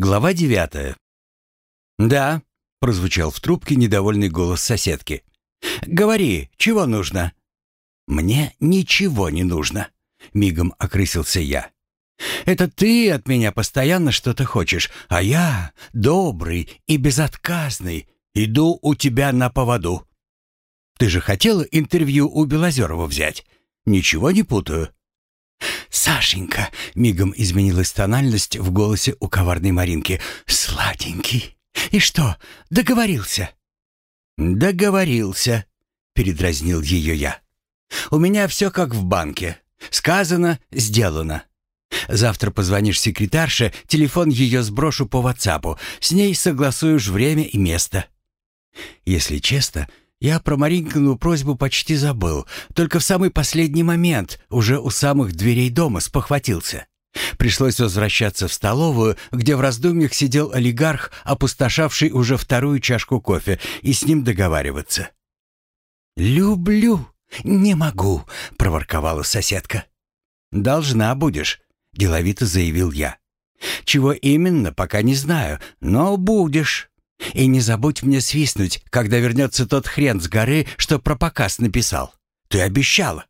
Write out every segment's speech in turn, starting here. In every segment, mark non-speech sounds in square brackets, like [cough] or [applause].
Глава девятая. «Да», — прозвучал в трубке недовольный голос соседки. «Говори, чего нужно?» «Мне ничего не нужно», — мигом окрысился я. «Это ты от меня постоянно что-то хочешь, а я, добрый и безотказный, иду у тебя на поводу. Ты же хотела интервью у Белозерова взять? Ничего не путаю?» «Сашенька!» — мигом изменилась тональность в голосе у коварной Маринки. «Сладенький! И что, договорился?» «Договорился», — передразнил ее я. «У меня все как в банке. Сказано, сделано. Завтра позвонишь секретарше, телефон ее сброшу по ватсапу. С ней согласуешь время и место». Если честно, я про Маринкину просьбу почти забыл, только в самый последний момент, уже у самых дверей дома, спохватился. Пришлось возвращаться в столовую, где в раздумьях сидел олигарх, опустошавший уже вторую чашку кофе, и с ним договариваться. «Люблю, не могу», — проворковала соседка. «Должна будешь», — деловито заявил я. «Чего именно, пока не знаю, но будешь». И не забудь мне свистнуть, когда вернется тот хрен с горы, что про показ написал. Ты обещала».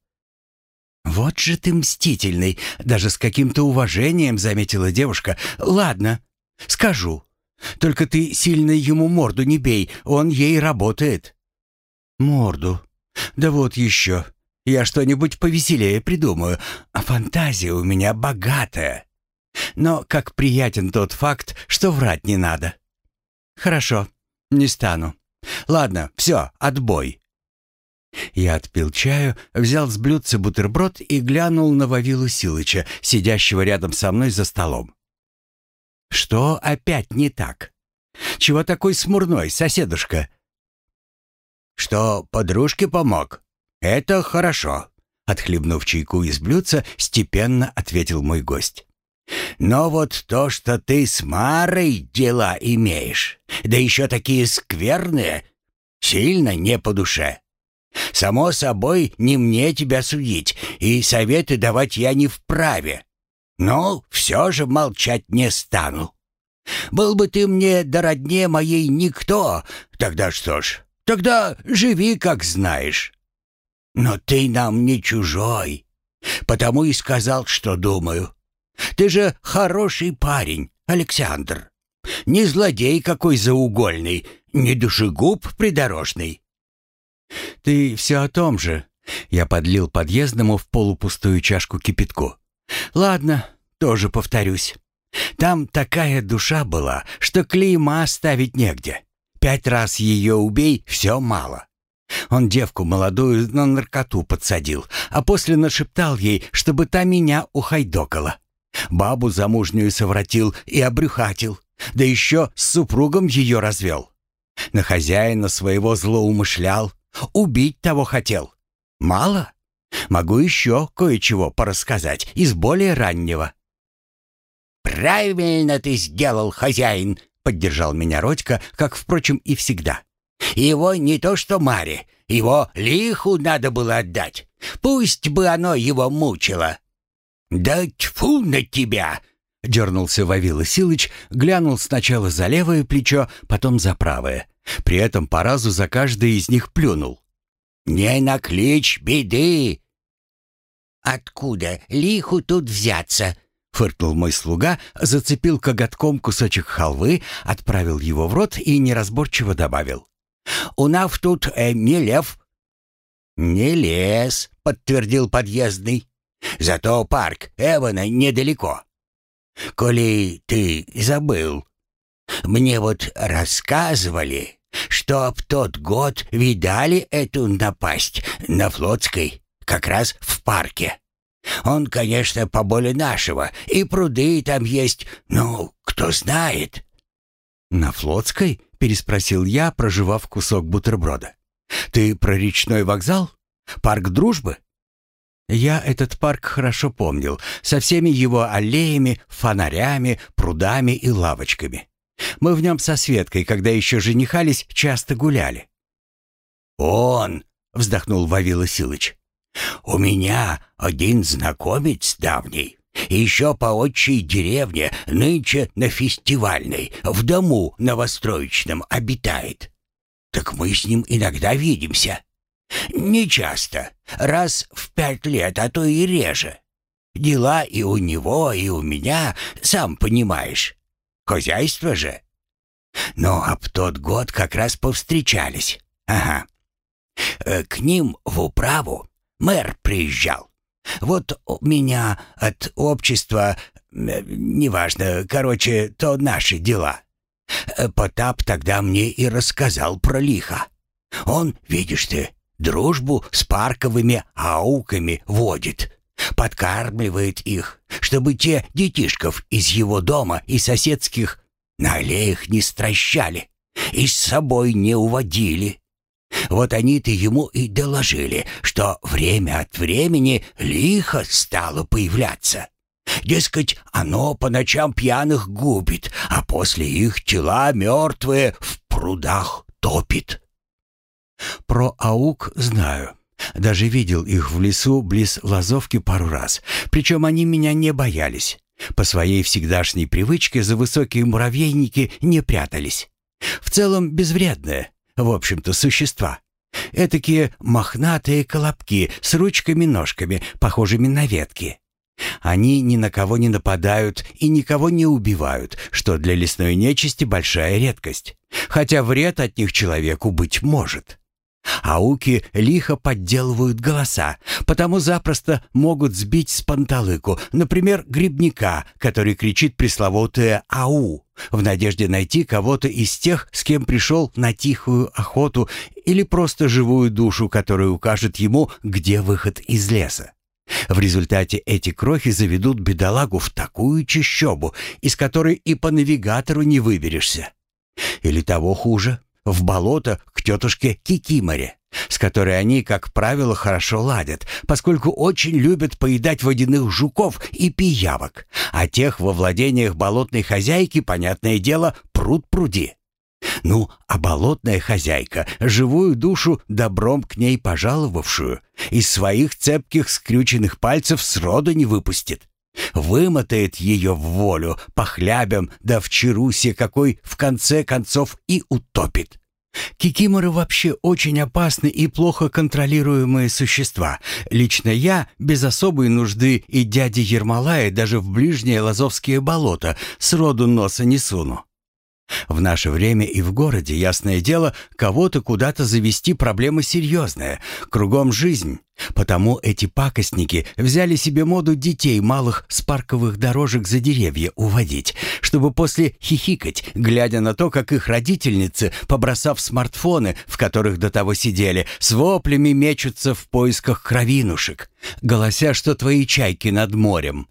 «Вот же ты мстительный!» — даже с каким-то уважением заметила девушка. «Ладно, скажу. Только ты сильно ему морду не бей, он ей работает». «Морду? Да вот еще. Я что-нибудь повеселее придумаю, а фантазия у меня богатая. Но как приятен тот факт, что врать не надо. «Хорошо, не стану. Ладно, все, отбой». Я отпил чаю, взял с блюдца бутерброд и глянул на Вавилу Силыча, сидящего рядом со мной за столом. «Что опять не так? Чего такой смурной, соседушка?» «Что подружке помог? Это хорошо», — отхлебнув чайку из блюдца, степенно ответил мой гость. Но вот то, что ты с Марой дела имеешь, да еще такие скверные, сильно не по душе. Само собой, не мне тебя судить, и советы давать я не вправе. Но все же молчать не стану. Был бы ты мне до родне моей никто, тогда что ж, тогда живи, как знаешь. Но ты нам не чужой, потому и сказал, что думаю. Ты же хороший парень, Александр. Не злодей какой заугольный, не душегуб придорожный. Ты все о том же. Я подлил подъездному в полупустую чашку кипятку. Ладно, тоже повторюсь. Там такая душа была, что клейма ставить негде. Пять раз ее убей, все мало. Он девку молодую на наркоту подсадил, а после нашептал ей, чтобы та меня ухайдокала. Бабу замужнюю совратил и обрюхатил, да еще с супругом ее развел. На хозяина своего злоумышлял, убить того хотел. Мало? Могу еще кое-чего порассказать из более раннего. «Правильно ты сделал, хозяин!» — поддержал меня Родька, как, впрочем, и всегда. «Его не то что Маре, его лиху надо было отдать. Пусть бы оно его мучило. «Да тьфу на тебя!» — дернулся Вавила Силыч, глянул сначала за левое плечо, потом за правое. При этом по разу за каждое из них плюнул. «Не наклич беды!» «Откуда лиху тут взяться?» — фыркнул мой слуга, зацепил коготком кусочек халвы, отправил его в рот и неразборчиво добавил. «У нас тут э, не лев». «Не лес», — подтвердил подъездный. Зато парк Эвана недалеко. Коли ты забыл, мне вот рассказывали, что в тот год видали эту напасть на Флотской, как раз в парке. Он, конечно, поболе нашего, и пруды там есть, ну, кто знает». «На Флотской?» — переспросил я, проживав кусок бутерброда. «Ты про речной вокзал? Парк Дружбы?» Я этот парк хорошо помнил, со всеми его аллеями, фонарями, прудами и лавочками. Мы в нем со Светкой, когда еще женихались, часто гуляли. «Он!» — вздохнул Вавила Силыч. «У меня один знакомец давний. Еще по отчей деревне, нынче на фестивальной, в дому новостроечном обитает. Так мы с ним иногда видимся. Не часто, раз в пять лет, а то и реже. Дела и у него, и у меня, сам понимаешь. Хозяйство же. Но об тот год как раз повстречались. Ага. Э, к ним в управу мэр приезжал. Вот меня от общества, э, неважно, короче, то наши дела. Э, Потап тогда мне и рассказал про лихо. Он, видишь ты, дружбу с парковыми ауками водит. Подкармливает их, чтобы те детишков из его дома и соседских на аллеях не стращали и с собой не уводили. Вот они-то ему и доложили, что время от времени лихо стало появляться. Дескать, оно по ночам пьяных губит, а после их тела мертвые в прудах топит. Про аук знаю. Даже видел их в лесу близ Лазовки пару раз. Причем они меня не боялись. По своей всегдашней привычке за высокие муравейники не прятались. В целом безвредные, в общем-то, существа. Этакие мохнатые колобки с ручками-ножками, похожими на ветки. Они ни на кого не нападают и никого не убивают, что для лесной нечисти большая редкость. Хотя вред от них человеку быть может. Ауки лихо подделывают голоса, потому запросто могут сбить с панталыку, например, грибника, который кричит пресловутое «ау», в надежде найти кого-то из тех, с кем пришел на тихую охоту или просто живую душу, которая укажет ему, где выход из леса. В результате эти крохи заведут бедолагу в такую чащобу, из которой и по навигатору не выберешься. Или того хуже, в болото к тетушке Кикиморе, с которой они, как правило, хорошо ладят, поскольку очень любят поедать водяных жуков и пиявок, а тех во владениях болотной хозяйки, понятное дело, пруд пруди. Ну, а болотная хозяйка, живую душу добром к ней пожаловавшую, из своих цепких скрюченных пальцев сроду не выпустит. Вымотает ее в волю по хлябям, да в чарусе какой в конце концов и утопит. Кикиморы вообще очень опасны и плохо контролируемые существа. Лично я, без особой нужды и дяди Ермолая даже в ближнее Лазовские болото сроду носа не суну. В наше время и в городе, ясное дело, кого-то куда-то завести проблема серьезная. Кругом жизнь. Потому эти пакостники взяли себе моду детей малых с парковых дорожек за деревья уводить, чтобы после хихикать, глядя на то, как их родительницы, побросав смартфоны, в которых до того сидели, с воплями мечутся в поисках кровинушек, голося, что твои чайки над морем.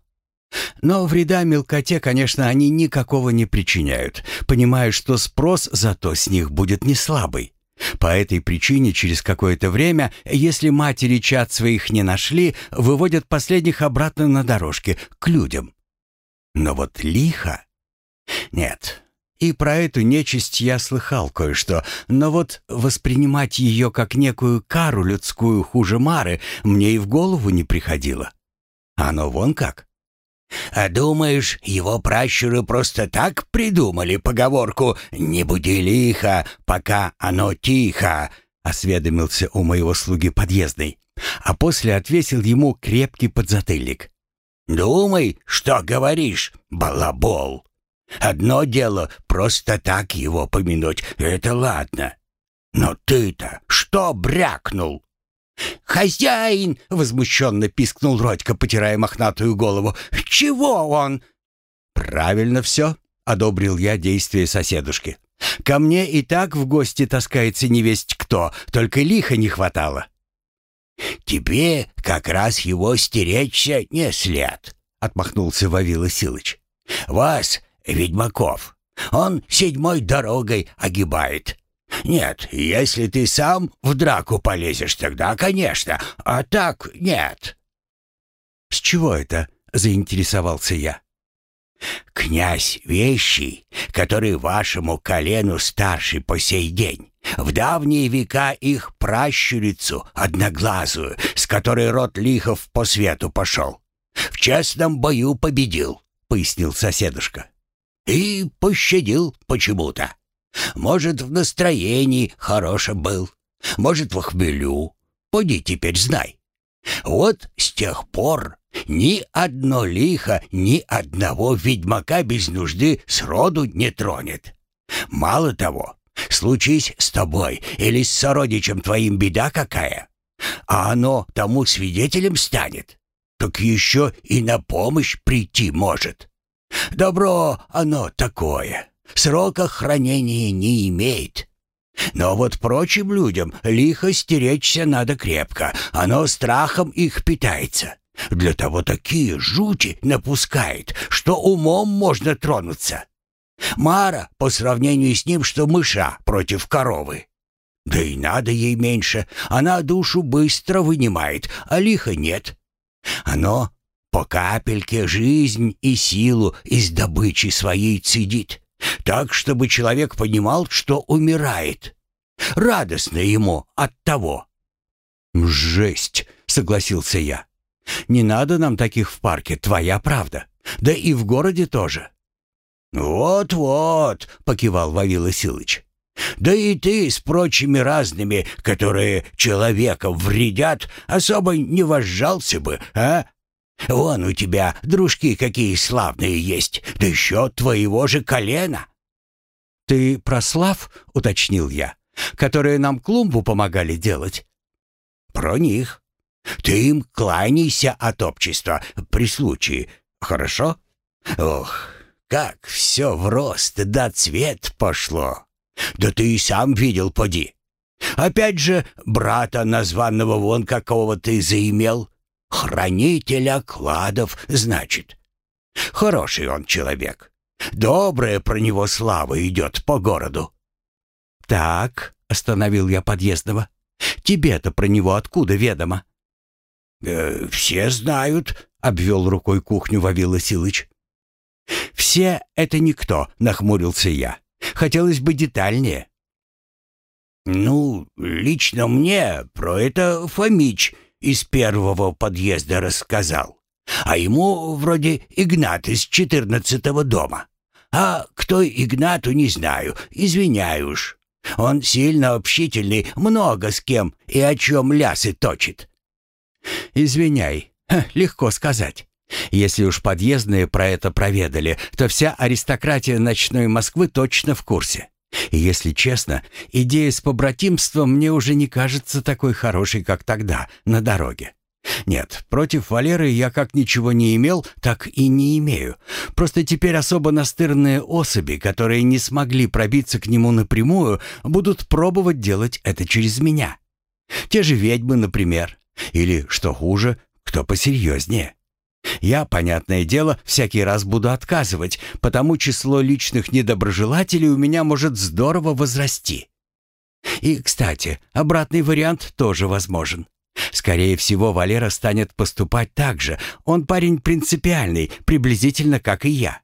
Но вреда мелкоте, конечно, они никакого не причиняют, понимая, что спрос зато с них будет не слабый. По этой причине через какое-то время, если матери чад своих не нашли, выводят последних обратно на дорожке, к людям. Но вот лихо... Нет, и про эту нечисть я слыхал кое-что, но вот воспринимать ее как некую кару людскую хуже Мары мне и в голову не приходило. Оно вон как. А думаешь, его пращуры просто так придумали поговорку «не буди лихо, пока оно тихо», — осведомился у моего слуги подъездный, а после отвесил ему крепкий подзатыльник. «Думай, что говоришь, балабол. Одно дело просто так его помянуть, это ладно. Но ты-то что брякнул?» «Хозяин!» — возмущенно пискнул Родька, потирая мохнатую голову. «Чего он?» «Правильно все», — одобрил я действия соседушки. «Ко мне и так в гости таскается невесть кто, только лиха не хватало». «Тебе как раз его стеречься не след», — отмахнулся Вавила Силыч. «Вас, ведьмаков, он седьмой дорогой огибает. «Нет, если ты сам в драку полезешь, тогда, конечно, а так нет». «С чего это?» — заинтересовался я. «Князь Вещий, который вашему колену старший по сей день, в давние века их пращурицу, одноглазую, с которой род Лихов по свету пошел. В честном бою победил, пояснил соседушка. И пощадил почему-то. Может, в настроении хорошем был, может, в хмелю. Поди теперь знай. Вот с тех пор ни одно лихо ни одного ведьмака без нужды сроду не тронет. Мало того, случись с тобой или с сородичем твоим беда какая, а оно тому свидетелем станет, так еще и на помощь прийти может. Добро оно такое, срока хранения не имеет. Но вот прочим людям лихо стеречься надо крепко, оно страхом их питается. Для того такие жути напускает, что умом можно тронуться. Мара по сравнению с ним, что мыша против коровы. Да и надо ей меньше, она душу быстро вынимает, а лиха нет. Оно по капельке жизнь и силу из добычи своей цедит, так, чтобы человек понимал, что умирает. Радостно ему от того. «Жесть!» — согласился я. Не надо нам таких в парке, твоя правда. Да и в городе тоже». «Вот-вот», — покивал Вавила Силыч. «Да и ты с прочими разными, которые человеком вредят, особо не возжался бы, а? Вон у тебя дружки какие славные есть, да еще твоего же колена». «Ты про Слав?» — уточнил я. «Которые нам клумбу помогали делать?» «Про них. Ты им кланяйся от общества при случае, хорошо? Ох, как все в рост да цвет пошло. Да ты и сам видел, поди. Опять же, брата названного вон какого ты заимел. Хранителя кладов, значит. Хороший он человек. Добрая про него слава идет по городу. «Так», — остановил я подъездного, — «тебе-то про него откуда ведомо?» Э, «Все знают», — обвел рукой кухню Вавила Силыч. «Все — это никто», — нахмурился я. «Хотелось бы детальнее». «Ну, лично мне про это Фомич из первого подъезда рассказал. А ему вроде Игнат из четырнадцатого дома. А кто Игнату, не знаю, извиняю уж. Он сильно общительный, много с кем и о чем лясы точит. «Извиняй, легко сказать. Если уж подъездные про это проведали, то вся аристократия ночной Москвы точно в курсе. И если честно, идея с побратимством мне уже не кажется такой хорошей, как тогда, на дороге. Нет, против Валеры я как ничего не имел, так и не имею. Просто теперь особо настырные особи, которые не смогли пробиться к нему напрямую, будут пробовать делать это через меня. Те же ведьмы, например. Или, что хуже, кто посерьезнее. Я, понятное дело, всякий раз буду отказывать, потому число личных недоброжелателей у меня может здорово возрасти. И, кстати, обратный вариант тоже возможен. Скорее всего, Валера станет поступать так же. Он парень принципиальный, приблизительно как и я.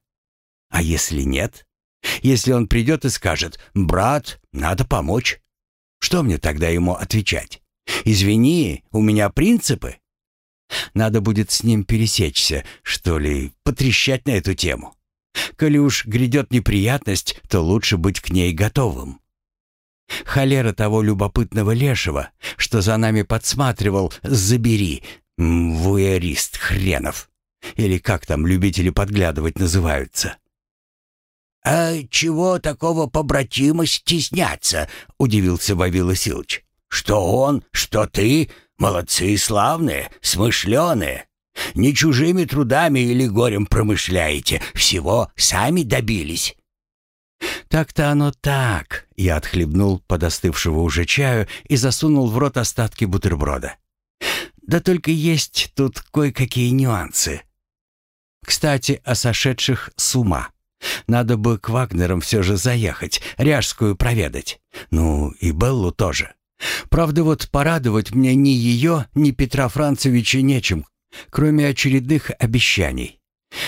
А если нет? Если он придет и скажет «Брат, надо помочь», что мне тогда ему отвечать? Извини, у меня принципы. Надо будет с ним пересечься, что ли, потрещать на эту тему. Коли уж грядет неприятность, то лучше быть к ней готовым. Холера того любопытного лешего, что за нами подсматривал, забери, вуэрист хренов. Или как там любители подглядывать называются. «А чего такого побратима стесняться?» — удивился Вавила Силыч. Что он, что ты, молодцы славные, смышленые. Не чужими трудами или горем промышляете, всего сами добились». «Так-то оно так», — я отхлебнул подостывшего уже чаю и засунул в рот остатки бутерброда. «Да только есть тут кое-какие нюансы. Кстати, о сошедших с ума. Надо бы к Вагнерам все же заехать, Ряжскую проведать. Ну, и Беллу тоже. Правда, вот порадовать мне ни ее, ни Петра Францевича нечем, кроме очередных обещаний.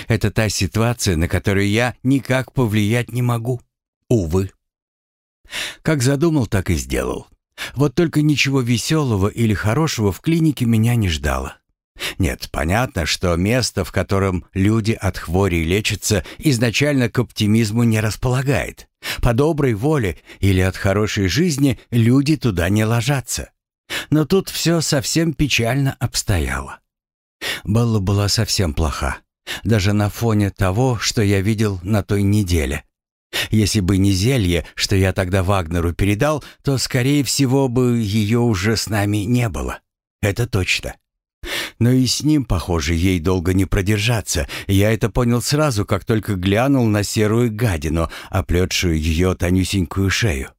Это та ситуация, на которую я никак повлиять не могу. Увы. Как задумал, так и сделал. Вот только ничего веселого или хорошего в клинике меня не ждало. Нет, понятно, что место, в котором люди от хвори лечатся, изначально к оптимизму не располагает. По доброй воле или от хорошей жизни люди туда не ложатся. Но тут все совсем печально обстояло. Белла была совсем плоха, даже на фоне того, что я видел на той неделе. Если бы не зелье, что я тогда Вагнеру передал, то, скорее всего, бы ее уже с нами не было. Это точно. Но и с ним, похоже, ей долго не продержаться. Я это понял сразу, как только глянул на серую гадину, оплетшую ее тонюсенькую шею.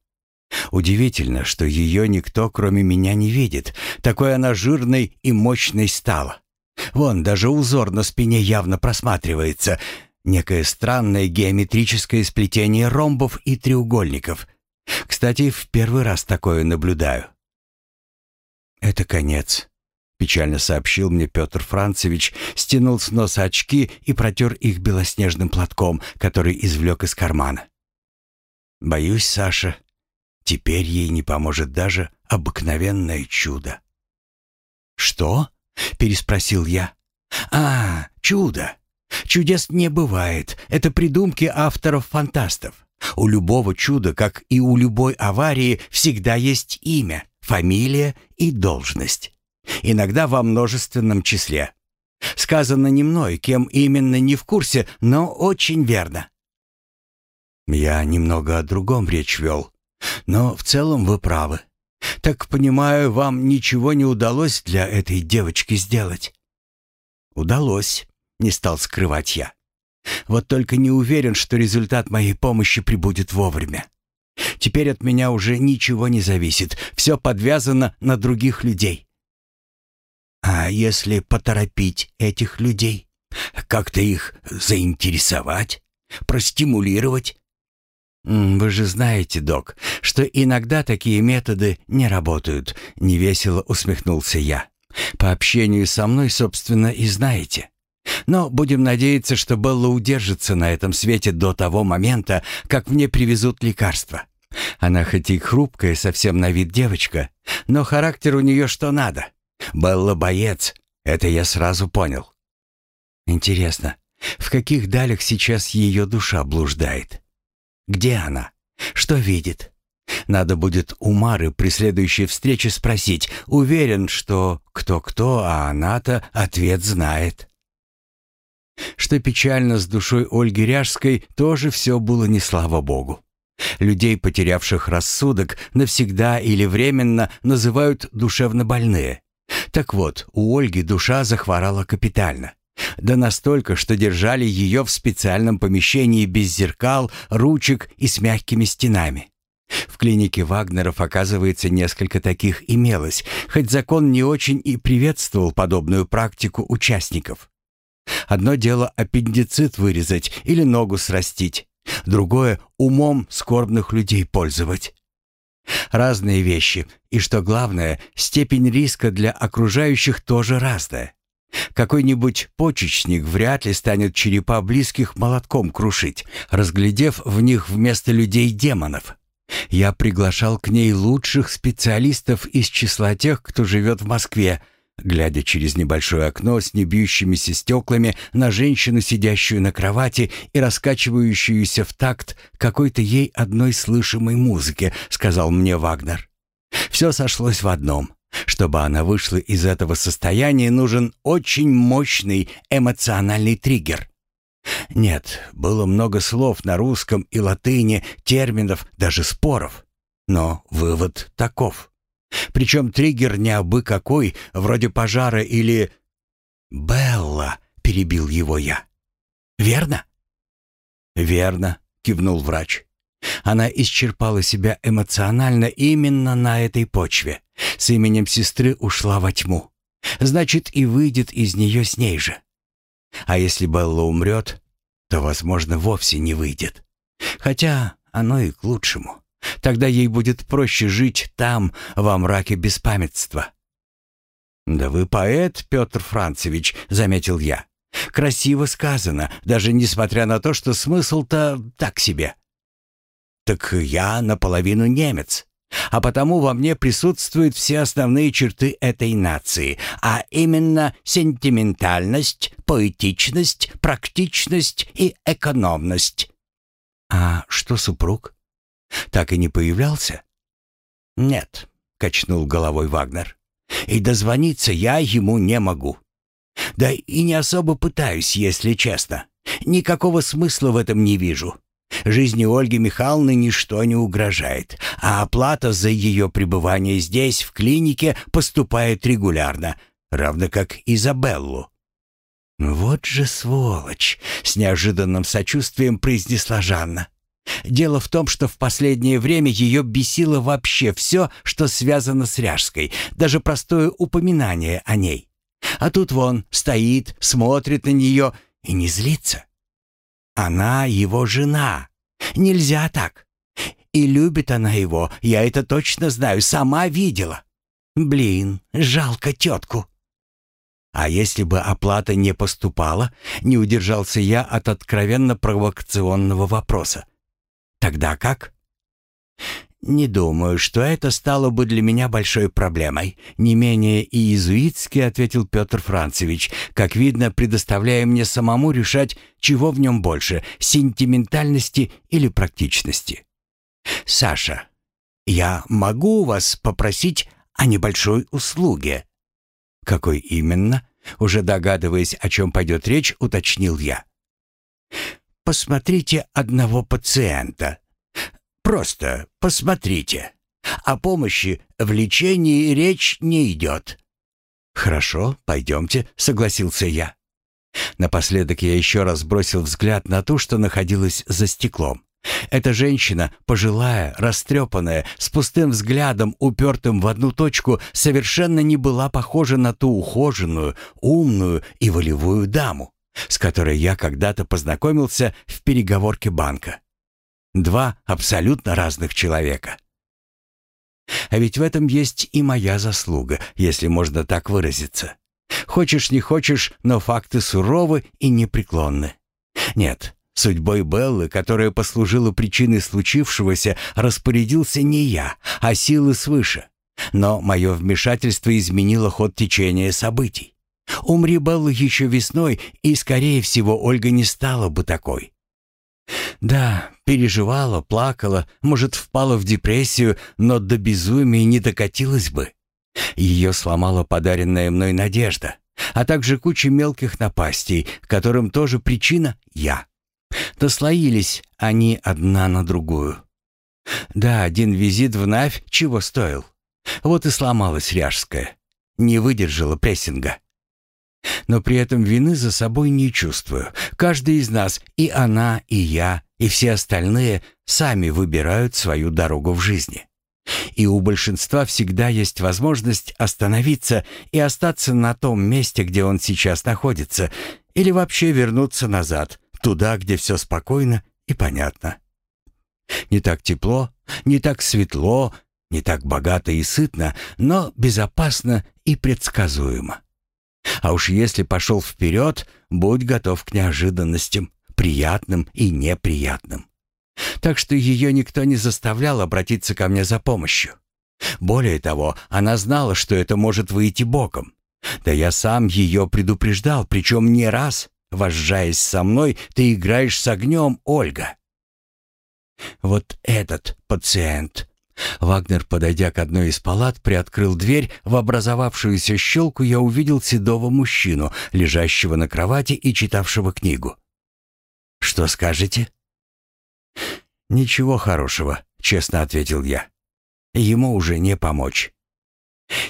Удивительно, что ее никто, кроме меня, не видит. Такой она жирной и мощной стала. Вон, даже узор на спине явно просматривается. Некое странное геометрическое сплетение ромбов и треугольников. Кстати, в первый раз такое наблюдаю. Это конец. Печально сообщил мне Петр Францевич, стянул с носа очки и протер их белоснежным платком, который извлек из кармана. «Боюсь, Саша, теперь ей не поможет даже обыкновенное чудо». «Что?» — переспросил я. «А, чудо! Чудес не бывает. Это придумки авторов-фантастов. У любого чуда, как и у любой аварии, всегда есть имя, фамилия и должность иногда во множественном числе. Сказано не мной, кем именно не в курсе, но очень верно. Я немного о другом речь вел, но в целом вы правы. Так понимаю, вам ничего не удалось для этой девочки сделать? Удалось, не стал скрывать я. Вот только не уверен, что результат моей помощи прибудет вовремя. Теперь от меня уже ничего не зависит, все подвязано на других людей. А если поторопить этих людей? Как-то их заинтересовать? Простимулировать? «Вы же знаете, док, что иногда такие методы не работают», — невесело усмехнулся я. «По общению со мной, собственно, и знаете. Но будем надеяться, что Белла удержится на этом свете до того момента, как мне привезут лекарства. Она хоть и хрупкая совсем на вид девочка, но характер у нее что надо. Белла боец, это я сразу понял. Интересно, в каких далях сейчас ее душа блуждает? Где она? Что видит? Надо будет у Мары при следующей встрече спросить. Уверен, что кто-кто, а она-то ответ знает. Что печально с душой Ольги Ряжской, тоже все было не слава богу. Людей, потерявших рассудок, навсегда или временно называют душевно больные. Так вот, у Ольги душа захворала капитально. Да настолько, что держали ее в специальном помещении без зеркал, ручек и с мягкими стенами. В клинике Вагнеров, оказывается, несколько таких имелось, хоть закон не очень и приветствовал подобную практику участников. Одно дело аппендицит вырезать или ногу срастить, другое — умом скорбных людей пользовать. Разные вещи, и что главное, степень риска для окружающих тоже разная. Какой-нибудь почечник вряд ли станет черепа близких молотком крушить, разглядев в них вместо людей демонов. Я приглашал к ней лучших специалистов из числа тех, кто живет в Москве, глядя через небольшое окно с небьющимися стеклами на женщину, сидящую на кровати и раскачивающуюся в такт какой-то ей одной слышимой музыке, сказал мне Вагнер. Все сошлось в одном. Чтобы она вышла из этого состояния, нужен очень мощный эмоциональный триггер. Нет, было много слов на русском и латыни, терминов, даже споров. Но вывод таков. Причем триггер не абы какой, вроде пожара или... «Белла», — перебил его я. «Верно?» «Верно», — кивнул врач. Она исчерпала себя эмоционально именно на этой почве. С именем сестры ушла во тьму. Значит, и выйдет из нее с ней же. А если Белла умрет, то, возможно, вовсе не выйдет. Хотя оно и к лучшему. Тогда ей будет проще жить там, во мраке беспамятства. «Да вы поэт, Петр Францевич», — заметил я. «Красиво сказано, даже несмотря на то, что смысл-то так себе». «Так я наполовину немец. а потому во мне присутствуют все основные черты этой нации, а именно сентиментальность, поэтичность, практичность и экономность. А что супруг? Так и не появлялся? Нет, качнул головой Вагнер. И дозвониться я ему не могу. Да и не особо пытаюсь, если честно. Никакого смысла в этом не вижу. Жизни Ольги Михайловны ничто не угрожает, а оплата за ее пребывание здесь, в клинике, поступает регулярно, равно как Изабеллу. «Вот же сволочь!» — с неожиданным сочувствием произнесла Жанна. Дело в том, что в последнее время ее бесило вообще все, что связано с Ряжской, даже простое упоминание о ней. А тут вон стоит, смотрит на нее и не злится. Она его жена. Нельзя так. И любит она его, я это точно знаю, сама видела. Блин, жалко тетку. А если бы оплата не поступала, не удержался я от откровенно провокационного вопроса. Тогда как? Не думаю, что это стало бы для меня большой проблемой. Не менее иезуитски ответил Петр Францевич, как видно, предоставляя мне самому решать, чего в нем больше — сентиментальности или практичности. «Саша, я могу вас попросить о небольшой услуге?» «Какой именно?» Уже догадываясь, о чем пойдет речь, уточнил я. «Посмотрите одного пациента», Просто посмотрите. О помощи в лечении речь не идет». «Хорошо, пойдемте», — согласился я. Напоследок я еще раз бросил взгляд на ту, что находилась за стеклом. Эта женщина, пожилая, растрепанная, с пустым взглядом, упертым в одну точку, совершенно не была похожа на ту ухоженную, умную и волевую даму, с которой я когда-то познакомился в переговорке банка. Два абсолютно разных человека. А ведь в этом есть и моя заслуга, если можно так выразиться. Хочешь не хочешь, но факты суровы и непреклонны. Нет, судьбой Беллы, которая послужила причиной случившегося, распорядился не я, а силы свыше. Но мое вмешательство изменило ход течения событий. Умри Белла еще весной, и, скорее всего, Ольга не стала бы такой. Да, переживала, плакала, может, впала в депрессию, но до безумия не докатилась бы. Ее сломала подаренная мной надежда, а также куча мелких напастей, которым тоже причина я. Дослоились они одна на другую. Да, один визит в Навь чего стоил. Вот и сломалась Ряжская. Не выдержала прессинга. Но при этом вины за собой не чувствую. Каждый из нас, и она, и я, и все остальные, сами выбирают свою дорогу в жизни. И у большинства всегда есть возможность остановиться и остаться на том месте, где он сейчас находится, или вообще вернуться назад, туда, где все спокойно и понятно. Не так тепло, не так светло, не так богато и сытно, но безопасно и предсказуемо. А уж если пошел вперед, будь готов к неожиданностям, приятным и неприятным. Так что ее никто не заставлял обратиться ко мне за помощью. Более того, она знала, что это может выйти боком. Да я сам ее предупреждал, причем не раз. Вожжаясь со мной, ты играешь с огнем, Ольга. Вот этот пациент Вагнер, подойдя к одной из палат, приоткрыл дверь. В образовавшуюся щелку я увидел седого мужчину, лежащего на кровати и читавшего книгу. «Что скажете?» «Ничего хорошего», — честно ответил я. «Ему уже не помочь».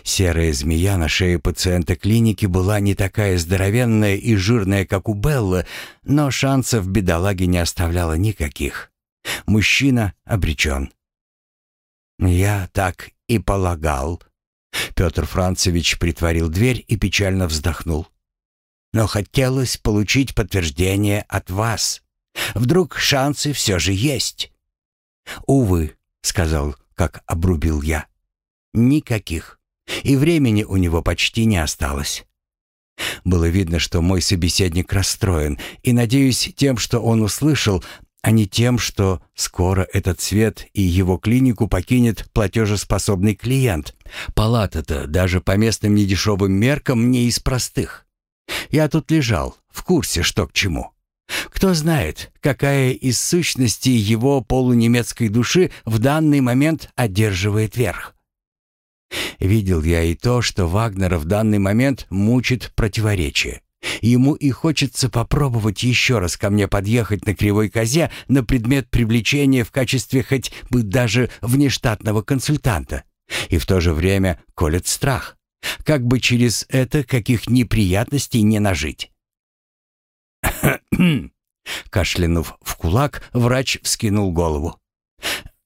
Серая змея на шее пациента клиники была не такая здоровенная и жирная, как у Беллы, но шансов бедолаги не оставляла никаких. Мужчина обречен. «Я так и полагал». Петр Францевич притворил дверь и печально вздохнул. «Но хотелось получить подтверждение от вас. Вдруг шансы все же есть?» «Увы», — сказал, как обрубил я. «Никаких. И времени у него почти не осталось». Было видно, что мой собеседник расстроен, и, надеюсь, тем, что он услышал, а не тем, что скоро этот свет и его клинику покинет платежеспособный клиент. Палата-то даже по местным недешевым меркам не из простых. Я тут лежал, в курсе, что к чему. Кто знает, какая из сущностей его полунемецкой души в данный момент одерживает верх. Видел я и то, что Вагнера в данный момент мучит противоречие. Ему и хочется попробовать еще раз ко мне подъехать на кривой козе на предмет привлечения в качестве хоть бы даже внештатного консультанта. И в то же время колет страх. Как бы через это каких неприятностей не нажить. [clears throat] Кашлянув в кулак, врач вскинул голову.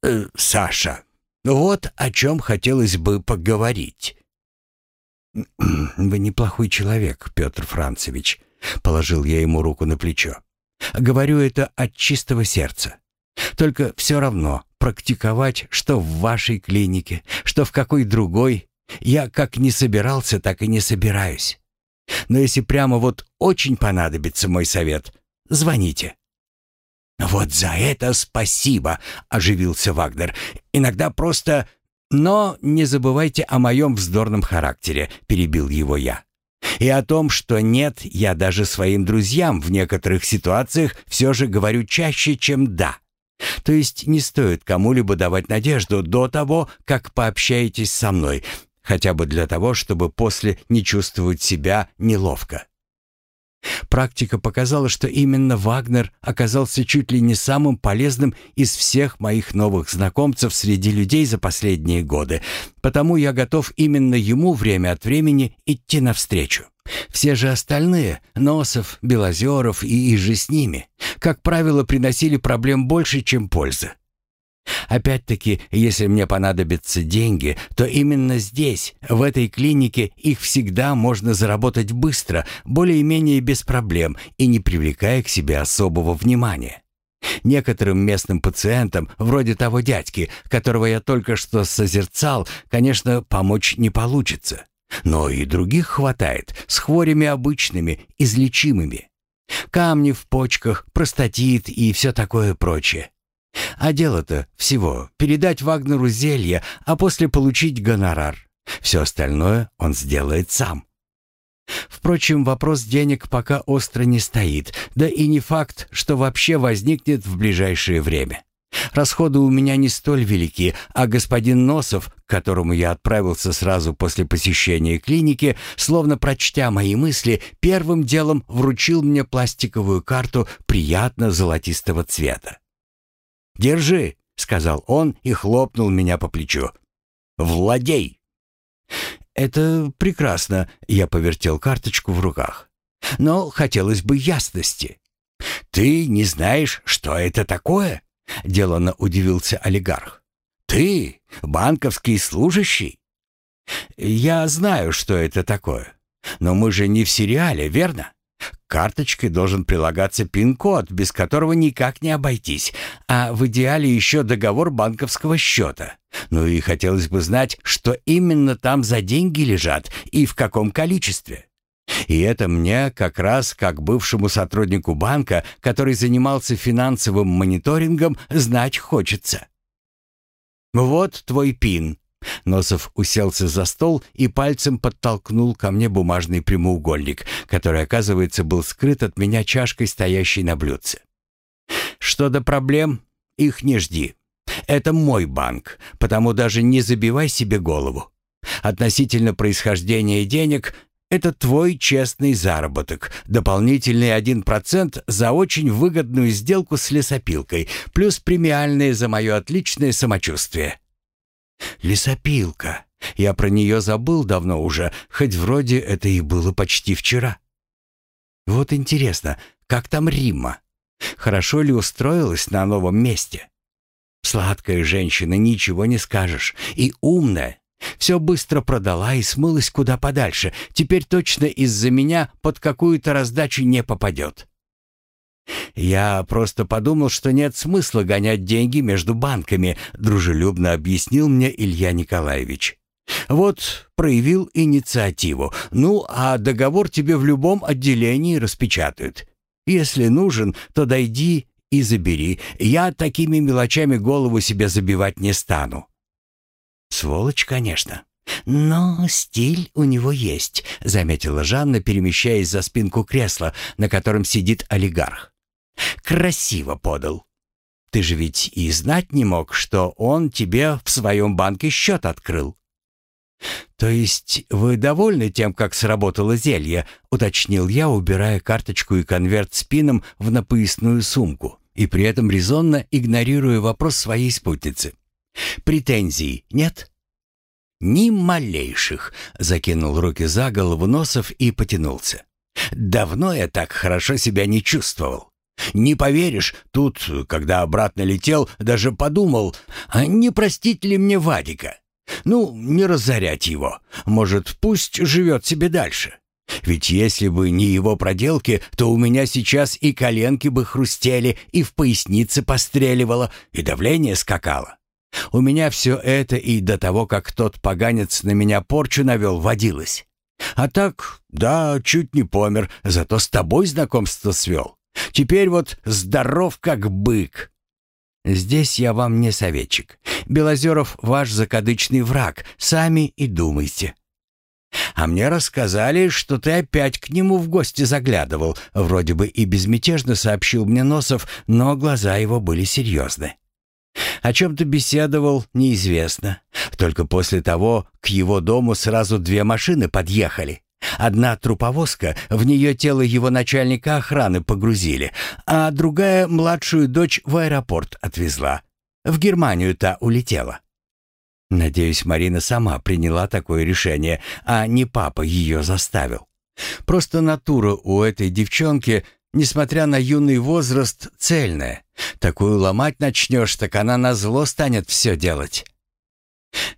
«Э, «Саша, вот о чем хотелось бы поговорить». «Вы неплохой человек, Петр Францевич», — положил я ему руку на плечо. «Говорю это от чистого сердца. Только все равно практиковать, что в вашей клинике, что в какой другой, я как не собирался, так и не собираюсь. Но если прямо вот очень понадобится мой совет, звоните». «Вот за это спасибо!» — оживился Вагнер. «Иногда просто «Но не забывайте о моем вздорном характере», — перебил его я. «И о том, что нет, я даже своим друзьям в некоторых ситуациях все же говорю чаще, чем «да». То есть не стоит кому-либо давать надежду до того, как пообщаетесь со мной, хотя бы для того, чтобы после не чувствовать себя неловко. Практика показала, что именно Вагнер оказался чуть ли не самым полезным из всех моих новых знакомцев среди людей за последние годы, потому я готов именно ему время от времени идти навстречу. Все же остальные, Носов, Белозеров и иже с ними, как правило, приносили проблем больше, чем пользы. Опять-таки, если мне понадобятся деньги, то именно здесь, в этой клинике, их всегда можно заработать быстро, более-менее без проблем и не привлекая к себе особого внимания. Некоторым местным пациентам, вроде того дядьки, которого я только что созерцал, конечно, помочь не получится. Но и других хватает, с хворями обычными, излечимыми. Камни в почках, простатит и все такое прочее. А дело-то всего — передать Вагнеру зелье, а после получить гонорар. Все остальное он сделает сам. Впрочем, вопрос денег пока остро не стоит, да и не факт, что вообще возникнет в ближайшее время. Расходы у меня не столь велики, а господин Носов, к которому я отправился сразу после посещения клиники, словно прочтя мои мысли, первым делом вручил мне пластиковую карту приятно золотистого цвета. «Держи», — сказал он и хлопнул меня по плечу. «Владей!» «Это прекрасно», — я повертел карточку в руках. «Но хотелось бы ясности». «Ты не знаешь, что это такое?» — деланно удивился олигарх. «Ты банковский служащий?» «Я знаю, что это такое. Но мы же не в сериале, верно? Карточкой должен прилагаться пин-код, без которого никак не обойтись, а в идеале еще договор банковского счета. Ну и хотелось бы знать, что именно там за деньги лежат и в каком количестве. И это мне как раз как бывшему сотруднику банка, который занимался финансовым мониторингом, знать хочется. «Вот твой пин», Носов уселся за стол и пальцем подтолкнул ко мне бумажный прямоугольник, который, оказывается, был скрыт от меня чашкой, стоящей на блюдце. «Что до проблем, их не жди. Это мой банк, потому даже не забивай себе голову. Относительно происхождения денег это твой честный заработок, дополнительный 1% за очень выгодную сделку с лесопилкой, плюс премиальные за мое отличное самочувствие. Лесопилка. Я про нее забыл давно уже, хоть вроде это и было почти вчера. Вот интересно, как там Римма? Хорошо ли устроилась на новом месте? Сладкая женщина, ничего не скажешь. И умная. Все быстро продала и смылась куда подальше. Теперь точно из-за меня под какую-то раздачу не попадет. «Я просто подумал, что нет смысла гонять деньги между банками», дружелюбно объяснил мне Илья Николаевич. «Вот, проявил инициативу. Ну, а договор тебе в любом отделении распечатают. Если нужен, то дойди и забери. Я такими мелочами голову себе забивать не стану». «Сволочь, конечно. «Но стиль у него есть», — заметила Жанна, перемещаясь за спинку кресла, на котором сидит олигарх. «Красиво подал. Ты же ведь и знать не мог, что он тебе в своем банке счет открыл». «То есть вы довольны тем, как сработало зелье?» — уточнил я, убирая карточку и конверт с пином в напоясную сумку и при этом резонно игнорируя вопрос своей спутницы. «Претензий нет?» «Ни малейших», — закинул руки за голову Носов и потянулся. «Давно я так хорошо себя не чувствовал. Не поверишь, тут, когда обратно летел, даже подумал, а не простить ли мне Вадика? Ну, не разорять его. Может, пусть живет себе дальше. Ведь если бы не его проделки, то у меня сейчас и коленки бы хрустели, и в пояснице постреливало, и давление скакало. У меня все это и до того, как тот поганец на меня порчу навел, водилось. А так, да, чуть не помер, зато с тобой знакомство свел. Теперь вот здоров как бык. Здесь я вам не советчик. Белозеров ваш закадычный враг, сами и думайте. А мне рассказали, что ты опять к нему в гости заглядывал. Вроде бы и безмятежно сообщил мне Носов, но глаза его были серьезны. О чем ты беседовал, неизвестно. Только после того к его дому сразу две машины подъехали. Одна труповозка, в нее тело его начальника охраны погрузили, а другая младшую дочь в аэропорт отвезла. В Германию та улетела. Надеюсь, Марина сама приняла такое решение, а не папа ее заставил. Просто натура у этой девчонки несмотря на юный возраст, цельная. Такую ломать начнешь, так она на зло станет все делать.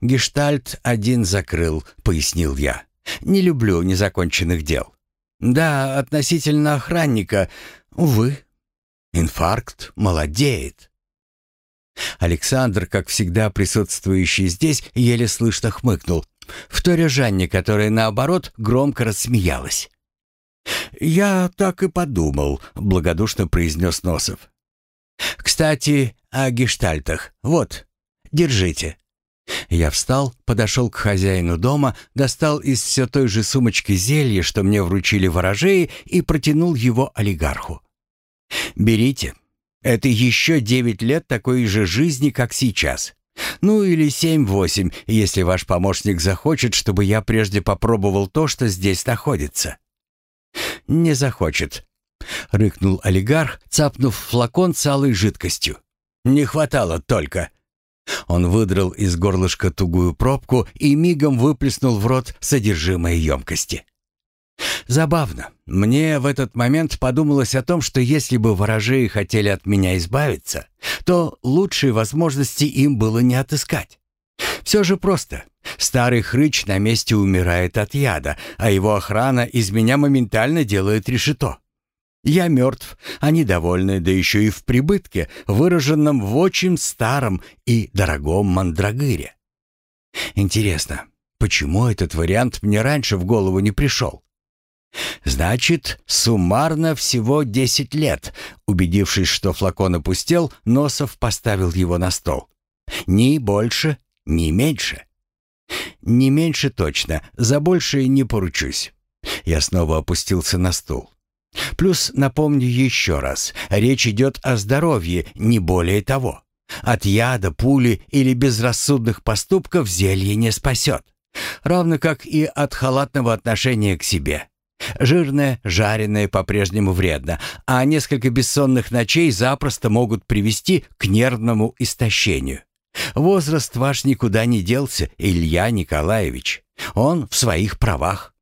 «Гештальт один закрыл», — пояснил я. «Не люблю незаконченных дел». «Да, относительно охранника, увы. Инфаркт молодеет». Александр, как всегда присутствующий здесь, еле слышно хмыкнул, вторя Жанне, которая, наоборот, громко рассмеялась. «Я так и подумал», — благодушно произнес Носов. «Кстати, о гештальтах. Вот, держите». Я встал, подошел к хозяину дома, достал из все той же сумочки зелье, что мне вручили ворожеи, и протянул его олигарху. «Берите. Это еще девять лет такой же жизни, как сейчас. Ну или семь-восемь, если ваш помощник захочет, чтобы я прежде попробовал то, что здесь находится». «Не захочет», — рыкнул олигарх, цапнув флакон с алой жидкостью. «Не хватало только». Он выдрал из горлышка тугую пробку и мигом выплеснул в рот содержимое емкости. Забавно. Мне в этот момент подумалось о том, что если бы ворожеи хотели от меня избавиться, то лучшей возможности им было не отыскать. Все же просто. Старый хрыч на месте умирает от яда, а его охрана из меня моментально делает решето. Я мертв, они довольны, да еще и в прибытке, выраженном в очень старом и дорогом мандрагыре. Интересно, почему этот вариант мне раньше в голову не пришел? Значит, суммарно всего десять лет. Убедившись, что флакон опустел, Носов поставил его на стол. Ни больше, ни меньше. Не меньше точно, за большее не поручусь. Я снова опустился на стул. Плюс напомню еще раз, речь идет о здоровье, не более того. От яда, пули или безрассудных поступков зелье не спасет. Равно как и от халатного отношения к себе. Жирное, жареное по-прежнему вредно, а несколько бессонных ночей запросто могут привести к нервному истощению. Возраст ваш никуда не делся, Илья Николаевич. Он в своих правах.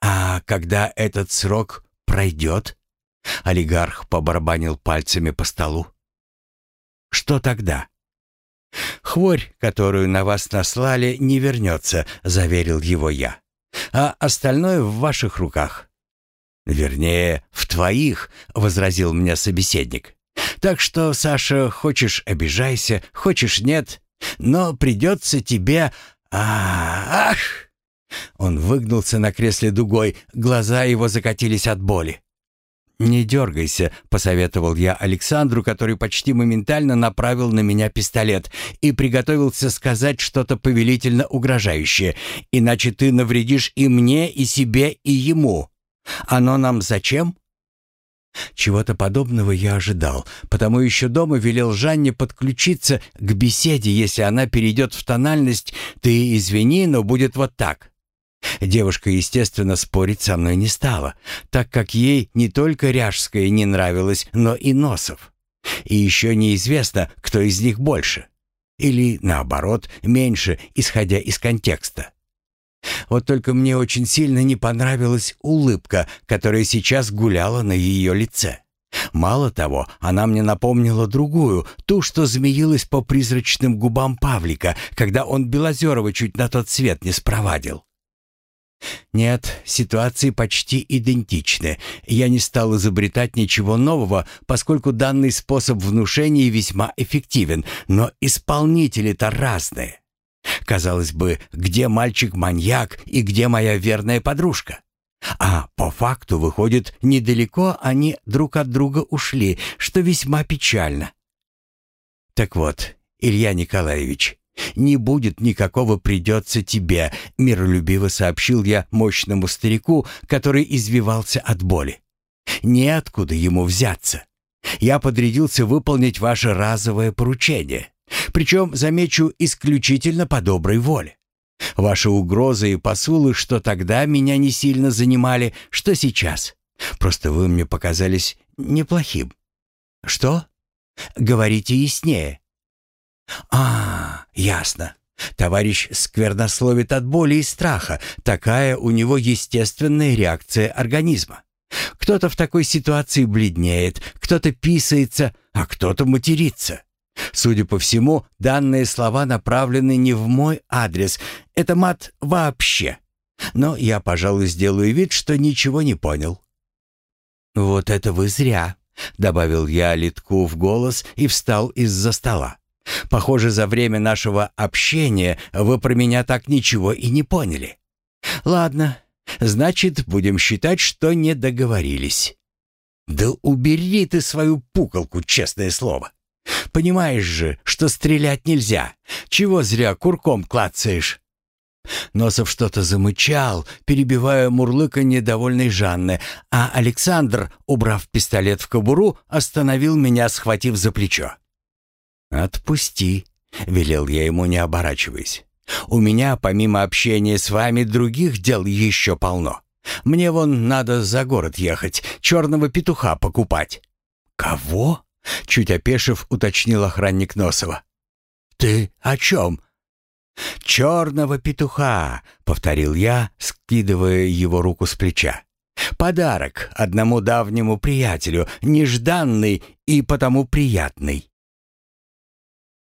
А когда этот срок пройдет? Олигарх побарабанил пальцами по столу. Что тогда? Хворь, которую на вас наслали, не вернется, заверил его я. А остальное в ваших руках. Вернее, в твоих, возразил мне собеседник. Так что, Саша, хочешь обижайся, хочешь нет, но придется тебе... А, ах! Он выгнулся на кресле дугой, глаза его закатились от боли. «Не дергайся», — посоветовал я Александру, который почти моментально направил на меня пистолет и приготовился сказать что-то повелительно угрожающее, «иначе ты навредишь и мне, и себе, и ему. Оно нам зачем?» Чего-то подобного я ожидал, потому еще дома велел Жанне подключиться к беседе, если она перейдет в тональность «ты извини, но будет вот так». Девушка, естественно, спорить со мной не стала, так как ей не только Ряжская не нравилась, но и Носов. И еще неизвестно, кто из них больше. Или, наоборот, меньше, исходя из контекста. Вот только мне очень сильно не понравилась улыбка, которая сейчас гуляла на ее лице. Мало того, она мне напомнила другую, ту, что змеилась по призрачным губам Павлика, когда он Белозерова чуть на тот свет не спровадил. Нет, ситуации почти идентичны. Я не стал изобретать ничего нового, поскольку данный способ внушения весьма эффективен, но исполнители-то разные. Казалось бы, где мальчик-маньяк и где моя верная подружка? А по факту, выходит, недалеко они друг от друга ушли, что весьма печально. Так вот, Илья Николаевич, «Не будет никакого придется тебе», — миролюбиво сообщил я мощному старику, который извивался от боли. «Неоткуда ему взяться. Я подрядился выполнить ваше разовое поручение. Причем, замечу, исключительно по доброй воле. Ваши угрозы и посулы, что тогда меня не сильно занимали, что сейчас. Просто вы мне показались неплохим. Что? Говорите яснее. А, ясно. Товарищ сквернословит от боли и страха. Такая у него естественная реакция организма. Кто-то в такой ситуации бледнеет, кто-то писается, а кто-то матерится. Судя по всему, данные слова направлены не в мой адрес. Это мат вообще. Но я, пожалуй, сделаю вид, что ничего не понял. «Вот это вы зря», — добавил я Литку в голос и встал из-за стола. Похоже, за время нашего общения вы про меня так ничего и не поняли. Ладно, значит, будем считать, что не договорились. Да убери ты свою пуколку, честное слово. Понимаешь же, что стрелять нельзя. Чего зря курком клацаешь? Носов что-то замычал, перебивая мурлыка недовольной Жанны, а Александр, убрав пистолет в кобуру, остановил меня, схватив за плечо. «Отпусти», — велел я ему, не оборачиваясь. «У меня, помимо общения с вами, других дел еще полно. Мне вон надо за город ехать, черного петуха покупать». «Кого?» — чуть опешив, уточнил охранник Носова. «Ты о чем?» «Черного петуха», — повторил я, скидывая его руку с плеча. «Подарок одному давнему приятелю, нежданный и потому приятный».